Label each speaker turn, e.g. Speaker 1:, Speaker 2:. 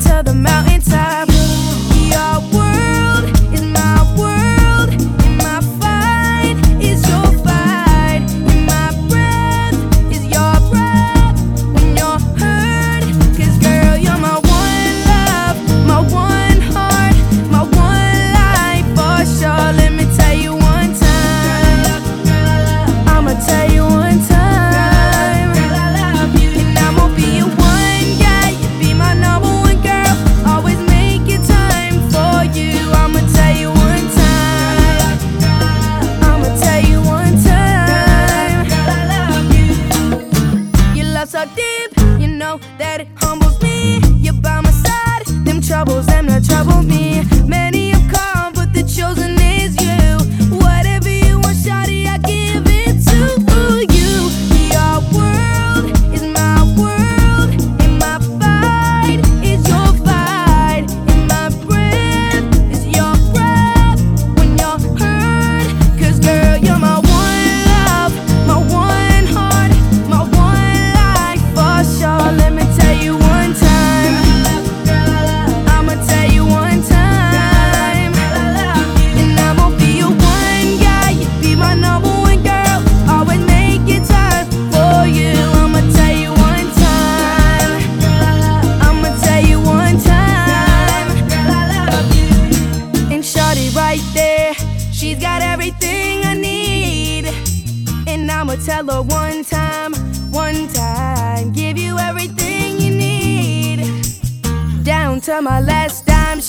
Speaker 1: to the mountaintop. so deep, you know that it humbles me. You're by my side, them troubles, them no trouble. right there. She's got everything I need. And I'ma tell her one time, one time, give you everything you need. Down to my last dime,